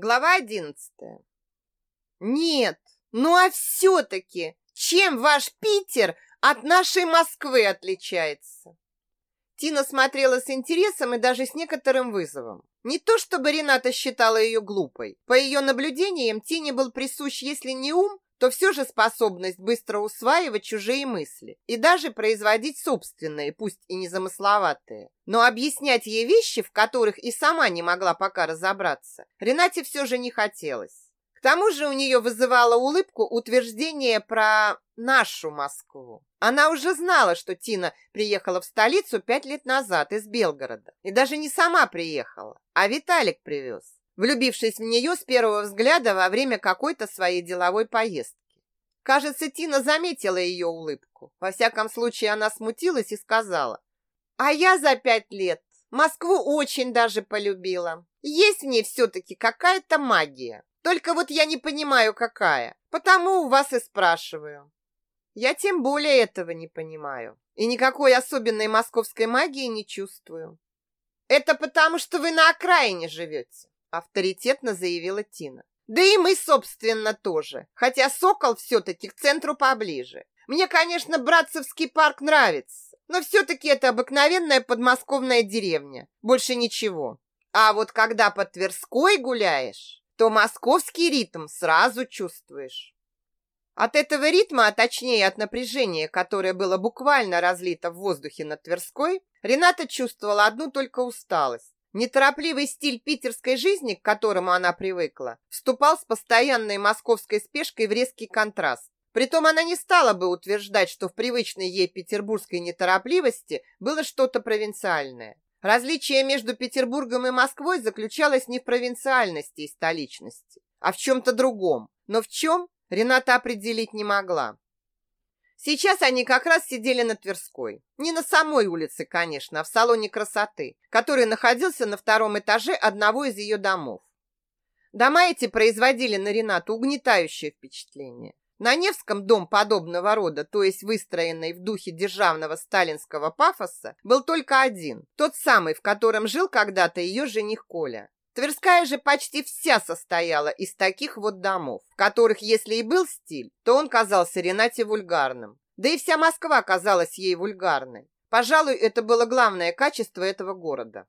Глава одиннадцатая. Нет, ну а все-таки, чем ваш Питер от нашей Москвы отличается? Тина смотрела с интересом и даже с некоторым вызовом. Не то чтобы Рената считала ее глупой. По ее наблюдениям, Тине был присущ, если не ум, то все же способность быстро усваивать чужие мысли и даже производить собственные, пусть и незамысловатые. Но объяснять ей вещи, в которых и сама не могла пока разобраться, Ренате все же не хотелось. К тому же у нее вызывало улыбку утверждение про нашу Москву. Она уже знала, что Тина приехала в столицу пять лет назад из Белгорода. И даже не сама приехала, а Виталик привез влюбившись в нее с первого взгляда во время какой-то своей деловой поездки. Кажется, Тина заметила ее улыбку. Во всяком случае, она смутилась и сказала, «А я за пять лет Москву очень даже полюбила. Есть в ней все-таки какая-то магия. Только вот я не понимаю, какая. Потому у вас и спрашиваю». Я тем более этого не понимаю. И никакой особенной московской магии не чувствую. Это потому, что вы на окраине живете авторитетно заявила Тина. Да и мы, собственно, тоже. Хотя Сокол все-таки к центру поближе. Мне, конечно, Братцевский парк нравится, но все-таки это обыкновенная подмосковная деревня. Больше ничего. А вот когда по Тверской гуляешь, то московский ритм сразу чувствуешь. От этого ритма, а точнее от напряжения, которое было буквально разлито в воздухе над Тверской, Рената чувствовала одну только усталость. Неторопливый стиль питерской жизни, к которому она привыкла, вступал с постоянной московской спешкой в резкий контраст. Притом она не стала бы утверждать, что в привычной ей петербургской неторопливости было что-то провинциальное. Различие между Петербургом и Москвой заключалось не в провинциальности и столичности, а в чем-то другом. Но в чем, Рената определить не могла. Сейчас они как раз сидели на Тверской. Не на самой улице, конечно, а в салоне красоты, который находился на втором этаже одного из ее домов. Дома эти производили на Ренату угнетающее впечатление. На Невском дом подобного рода, то есть выстроенный в духе державного сталинского пафоса, был только один, тот самый, в котором жил когда-то ее жених Коля. Тверская же почти вся состояла из таких вот домов, в которых, если и был стиль, то он казался Ренате вульгарным. Да и вся Москва казалась ей вульгарной. Пожалуй, это было главное качество этого города.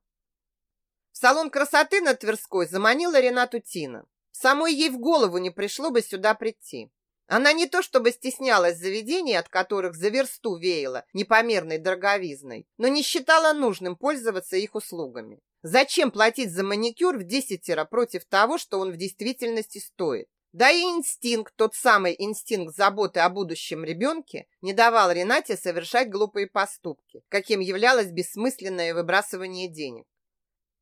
В салон красоты на Тверской заманила Ренату Тина. Самой ей в голову не пришло бы сюда прийти. Она не то чтобы стеснялась заведений, от которых за версту веяло непомерной дороговизной, но не считала нужным пользоваться их услугами. Зачем платить за маникюр в десятеро против того, что он в действительности стоит? Да и инстинкт, тот самый инстинкт заботы о будущем ребенке, не давал Ренате совершать глупые поступки, каким являлось бессмысленное выбрасывание денег.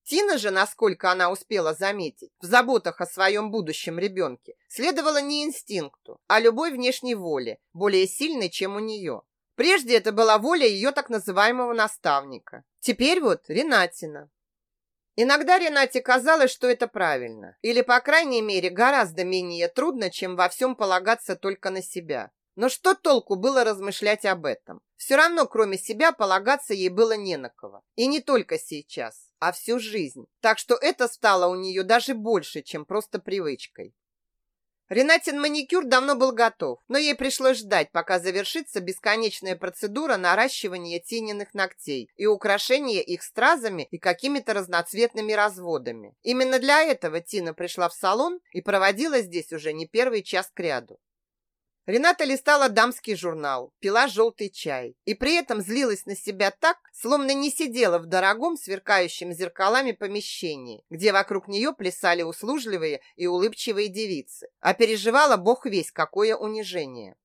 Тина же, насколько она успела заметить, в заботах о своем будущем ребенке следовала не инстинкту, а любой внешней воле, более сильной, чем у нее. Прежде это была воля ее так называемого наставника. Теперь вот Ренатина. Иногда Ренате казалось, что это правильно. Или, по крайней мере, гораздо менее трудно, чем во всем полагаться только на себя. Но что толку было размышлять об этом? Все равно, кроме себя, полагаться ей было не на кого. И не только сейчас, а всю жизнь. Так что это стало у нее даже больше, чем просто привычкой. Ренатин маникюр давно был готов, но ей пришлось ждать, пока завершится бесконечная процедура наращивания тененных ногтей и украшения их стразами и какими-то разноцветными разводами. Именно для этого Тина пришла в салон и проводила здесь уже не первый час кряду. Рената листала дамский журнал, пила желтый чай и при этом злилась на себя так, словно не сидела в дорогом сверкающем зеркалами помещении, где вокруг нее плясали услужливые и улыбчивые девицы, а переживала бог весь какое унижение.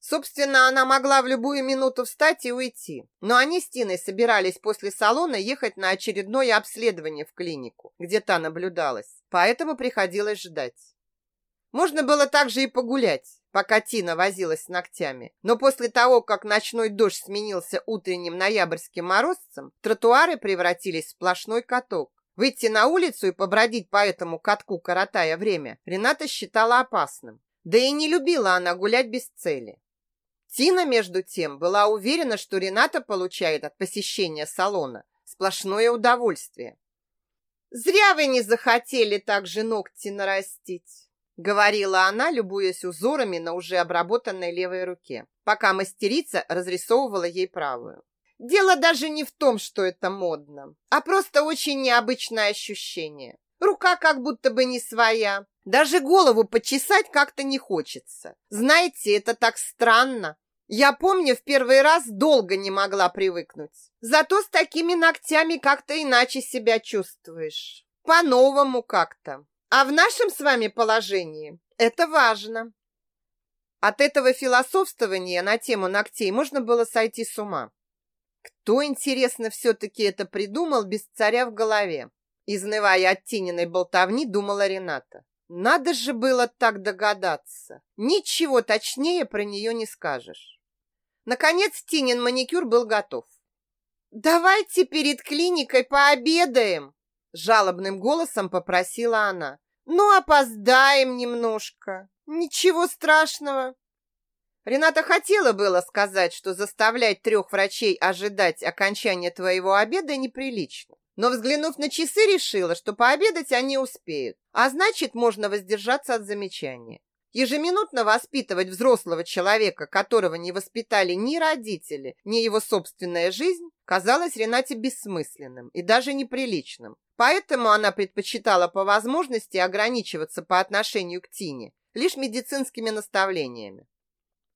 Собственно, она могла в любую минуту встать и уйти, но они с Тиной собирались после салона ехать на очередное обследование в клинику, где та наблюдалась, поэтому приходилось ждать. Можно было также и погулять, пока Тина возилась с ногтями. Но после того, как ночной дождь сменился утренним ноябрьским морозцем, тротуары превратились в сплошной каток. Выйти на улицу и побродить по этому катку, коротая время, Рената считала опасным. Да и не любила она гулять без цели. Тина, между тем, была уверена, что Рената получает от посещения салона сплошное удовольствие. Зря вы не захотели так же ногти нарастить, говорила она, любуясь узорами на уже обработанной левой руке, пока мастерица разрисовывала ей правую. Дело даже не в том, что это модно, а просто очень необычное ощущение. Рука как будто бы не своя. Даже голову почесать как-то не хочется. Знаете, это так странно. Я помню, в первый раз долго не могла привыкнуть. Зато с такими ногтями как-то иначе себя чувствуешь. По-новому как-то. А в нашем с вами положении это важно. От этого философствования на тему ногтей можно было сойти с ума. Кто, интересно, все-таки это придумал без царя в голове? Изнывая от Тининой болтовни, думала Рената. Надо же было так догадаться. Ничего точнее про нее не скажешь. Наконец Тинин маникюр был готов. «Давайте перед клиникой пообедаем!» Жалобным голосом попросила она. «Ну, опоздаем немножко. Ничего страшного». Рената хотела было сказать, что заставлять трех врачей ожидать окончания твоего обеда неприлично. Но, взглянув на часы, решила, что пообедать они успеют, а значит, можно воздержаться от замечания. Ежеминутно воспитывать взрослого человека, которого не воспитали ни родители, ни его собственная жизнь, казалось Ренате бессмысленным и даже неприличным. Поэтому она предпочитала по возможности ограничиваться по отношению к Тине лишь медицинскими наставлениями.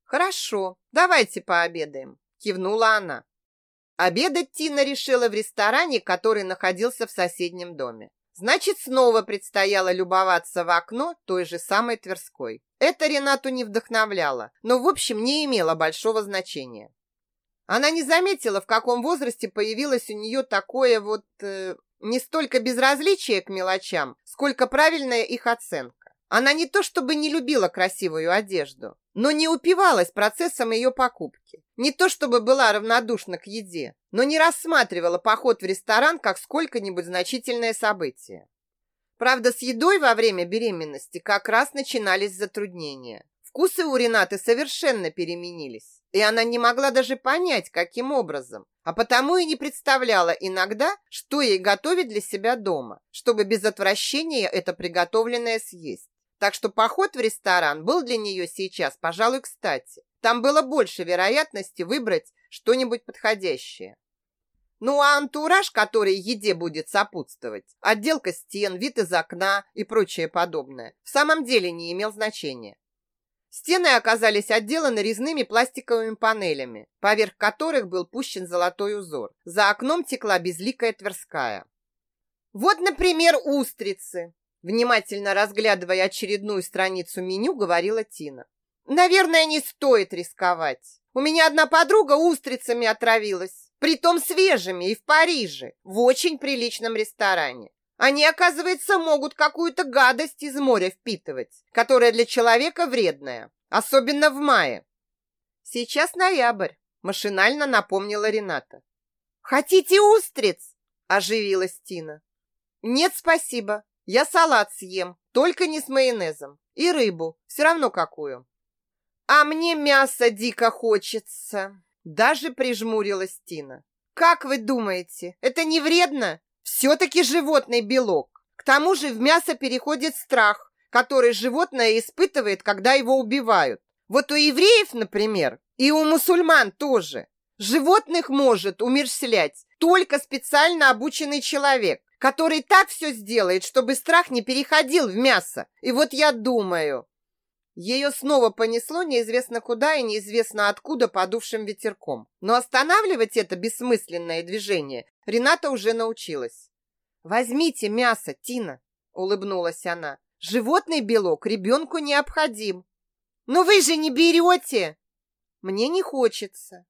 «Хорошо, давайте пообедаем», – кивнула она. Обедать Тина решила в ресторане, который находился в соседнем доме. Значит, снова предстояло любоваться в окно той же самой Тверской. Это Ренату не вдохновляло, но в общем не имело большого значения. Она не заметила, в каком возрасте появилось у нее такое вот э, не столько безразличие к мелочам, сколько правильная их оценка. Она не то чтобы не любила красивую одежду, но не упивалась процессом ее покупки. Не то чтобы была равнодушна к еде, но не рассматривала поход в ресторан как сколько-нибудь значительное событие. Правда, с едой во время беременности как раз начинались затруднения. Вкусы у Ренаты совершенно переменились, и она не могла даже понять, каким образом, а потому и не представляла иногда, что ей готовить для себя дома, чтобы без отвращения это приготовленное съесть. Так что поход в ресторан был для нее сейчас, пожалуй, кстати. Там было больше вероятности выбрать что-нибудь подходящее. Ну а антураж, который еде будет сопутствовать, отделка стен, вид из окна и прочее подобное, в самом деле не имел значения. Стены оказались отделаны резными пластиковыми панелями, поверх которых был пущен золотой узор. За окном текла безликая Тверская. Вот, например, устрицы, Внимательно разглядывая очередную страницу меню, говорила Тина. Наверное, не стоит рисковать. У меня одна подруга устрицами отравилась, притом свежими и в Париже, в очень приличном ресторане. Они, оказывается, могут какую-то гадость из моря впитывать, которая для человека вредная, особенно в мае. Сейчас ноябрь, машинально напомнила Рената. Хотите устриц? оживилась Тина. Нет, спасибо. Я салат съем, только не с майонезом. И рыбу, все равно какую. А мне мясо дико хочется. Даже прижмурилась Тина. Как вы думаете, это не вредно? Все-таки животный белок. К тому же в мясо переходит страх, который животное испытывает, когда его убивают. Вот у евреев, например, и у мусульман тоже. Животных может умерщвлять только специально обученный человек который так все сделает, чтобы страх не переходил в мясо. И вот я думаю... Ее снова понесло неизвестно куда и неизвестно откуда подувшим ветерком. Но останавливать это бессмысленное движение Рената уже научилась. «Возьмите мясо, Тина», — улыбнулась она. «Животный белок ребенку необходим». «Но вы же не берете!» «Мне не хочется».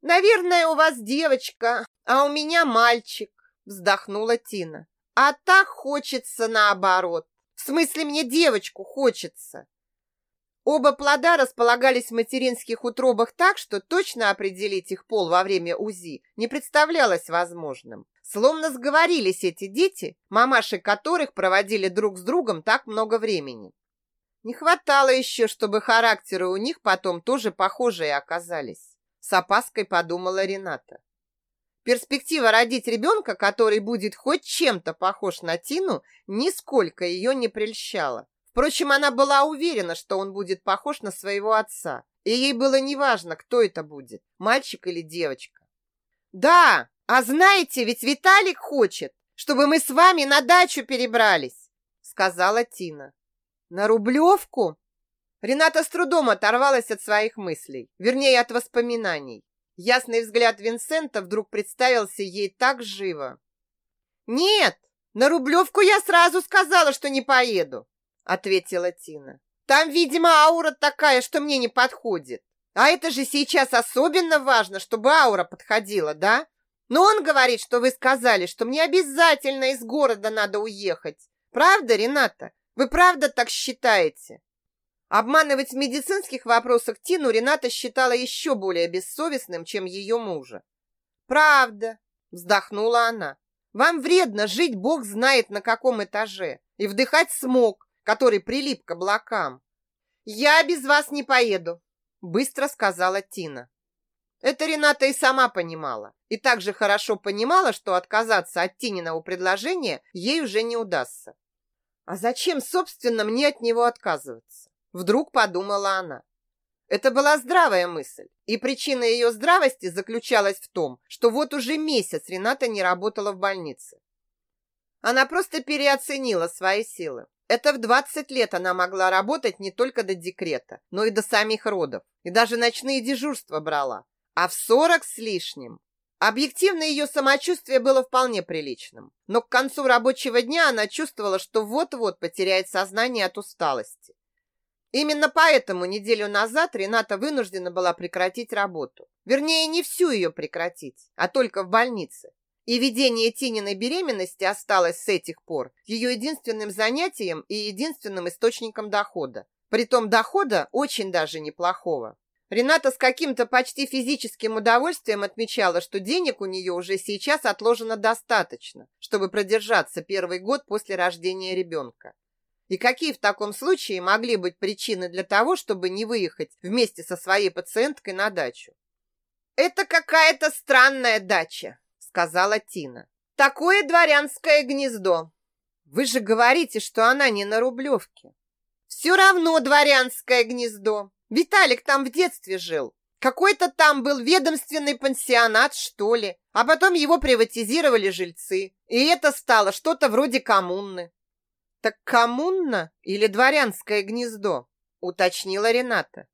«Наверное, у вас девочка, а у меня мальчик вздохнула Тина. А так хочется наоборот. В смысле, мне девочку хочется. Оба плода располагались в материнских утробах так, что точно определить их пол во время УЗИ не представлялось возможным. Словно сговорились эти дети, мамаши которых проводили друг с другом так много времени. Не хватало еще, чтобы характеры у них потом тоже похожие оказались. С опаской подумала Рената. Перспектива родить ребенка, который будет хоть чем-то похож на Тину, нисколько ее не прельщала. Впрочем, она была уверена, что он будет похож на своего отца, и ей было неважно, кто это будет, мальчик или девочка. «Да, а знаете, ведь Виталик хочет, чтобы мы с вами на дачу перебрались», сказала Тина. «На Рублевку?» Рената с трудом оторвалась от своих мыслей, вернее, от воспоминаний. Ясный взгляд Винсента вдруг представился ей так живо. «Нет, на Рублевку я сразу сказала, что не поеду», ответила Тина. «Там, видимо, аура такая, что мне не подходит. А это же сейчас особенно важно, чтобы аура подходила, да? Но он говорит, что вы сказали, что мне обязательно из города надо уехать. Правда, Рената? Вы правда так считаете?» Обманывать в медицинских вопросах Тину Рената считала еще более бессовестным, чем ее мужа. «Правда», — вздохнула она, — «вам вредно жить бог знает на каком этаже и вдыхать смог, который прилип к облакам». «Я без вас не поеду», — быстро сказала Тина. Это Рената и сама понимала, и также хорошо понимала, что отказаться от Тининого предложения ей уже не удастся. А зачем, собственно, мне от него отказываться? Вдруг подумала она. Это была здравая мысль, и причина ее здравости заключалась в том, что вот уже месяц Рената не работала в больнице. Она просто переоценила свои силы. Это в 20 лет она могла работать не только до декрета, но и до самих родов, и даже ночные дежурства брала. А в 40 с лишним Объективно ее самочувствие было вполне приличным, но к концу рабочего дня она чувствовала, что вот-вот потеряет сознание от усталости. Именно поэтому неделю назад Рената вынуждена была прекратить работу. Вернее, не всю ее прекратить, а только в больнице. И ведение Тининой беременности осталось с этих пор ее единственным занятием и единственным источником дохода. Притом дохода очень даже неплохого. Рената с каким-то почти физическим удовольствием отмечала, что денег у нее уже сейчас отложено достаточно, чтобы продержаться первый год после рождения ребенка. И какие в таком случае могли быть причины для того, чтобы не выехать вместе со своей пациенткой на дачу? «Это какая-то странная дача», — сказала Тина. «Такое дворянское гнездо. Вы же говорите, что она не на Рублевке». «Все равно дворянское гнездо. Виталик там в детстве жил. Какой-то там был ведомственный пансионат, что ли. А потом его приватизировали жильцы. И это стало что-то вроде коммуны. «Так коммуна или дворянское гнездо?» – уточнила Рената.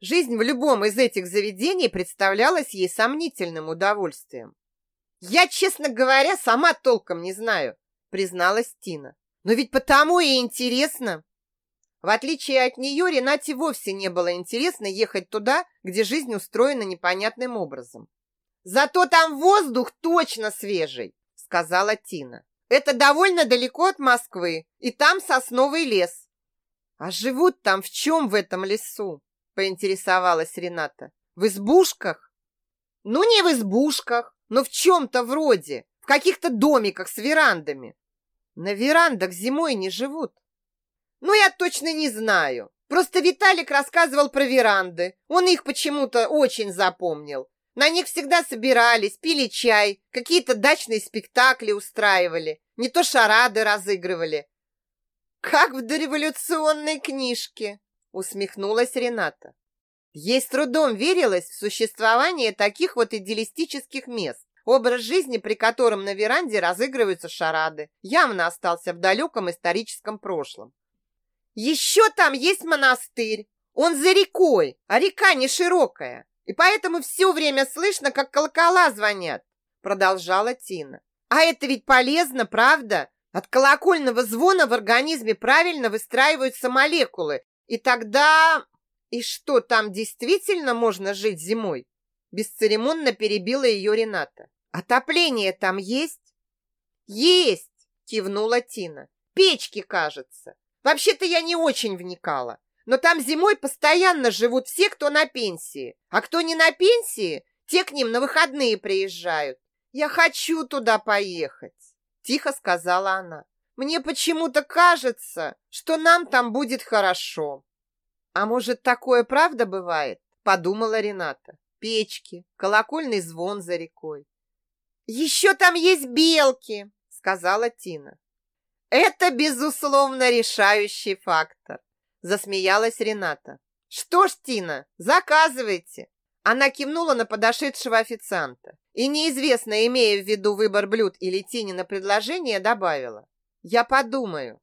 Жизнь в любом из этих заведений представлялась ей сомнительным удовольствием. «Я, честно говоря, сама толком не знаю», – призналась Тина. «Но ведь потому и интересно». В отличие от нее, Ренате вовсе не было интересно ехать туда, где жизнь устроена непонятным образом. «Зато там воздух точно свежий», – сказала Тина. Это довольно далеко от Москвы, и там сосновый лес. А живут там в чем в этом лесу? Поинтересовалась Рената. В избушках? Ну, не в избушках, но в чем-то вроде. В каких-то домиках с верандами. На верандах зимой не живут. Ну, я точно не знаю. Просто Виталик рассказывал про веранды. Он их почему-то очень запомнил. На них всегда собирались, пили чай, какие-то дачные спектакли устраивали, не то шарады разыгрывали. «Как в дореволюционной книжке!» — усмехнулась Рената. Ей с трудом верилось в существование таких вот идеалистических мест. Образ жизни, при котором на веранде разыгрываются шарады, явно остался в далеком историческом прошлом. «Еще там есть монастырь. Он за рекой, а река не широкая. И поэтому все время слышно, как колокола звонят, продолжала Тина. А это ведь полезно, правда? От колокольного звона в организме правильно выстраиваются молекулы. И тогда... И что, там действительно можно жить зимой? Бесцеремонно перебила ее Рената. Отопление там есть? Есть, кивнула Тина. Печки, кажется. Вообще-то я не очень вникала. Но там зимой постоянно живут все, кто на пенсии. А кто не на пенсии, те к ним на выходные приезжают. Я хочу туда поехать, тихо сказала она. Мне почему-то кажется, что нам там будет хорошо. А может, такое правда бывает? Подумала Рената. Печки, колокольный звон за рекой. Еще там есть белки, сказала Тина. Это, безусловно, решающий фактор, засмеялась Рената. Что ж, Тина, заказывайте. Она кивнула на подошедшего официанта и, неизвестно, имея в виду выбор блюд или Тини на предложение, добавила. Я подумаю.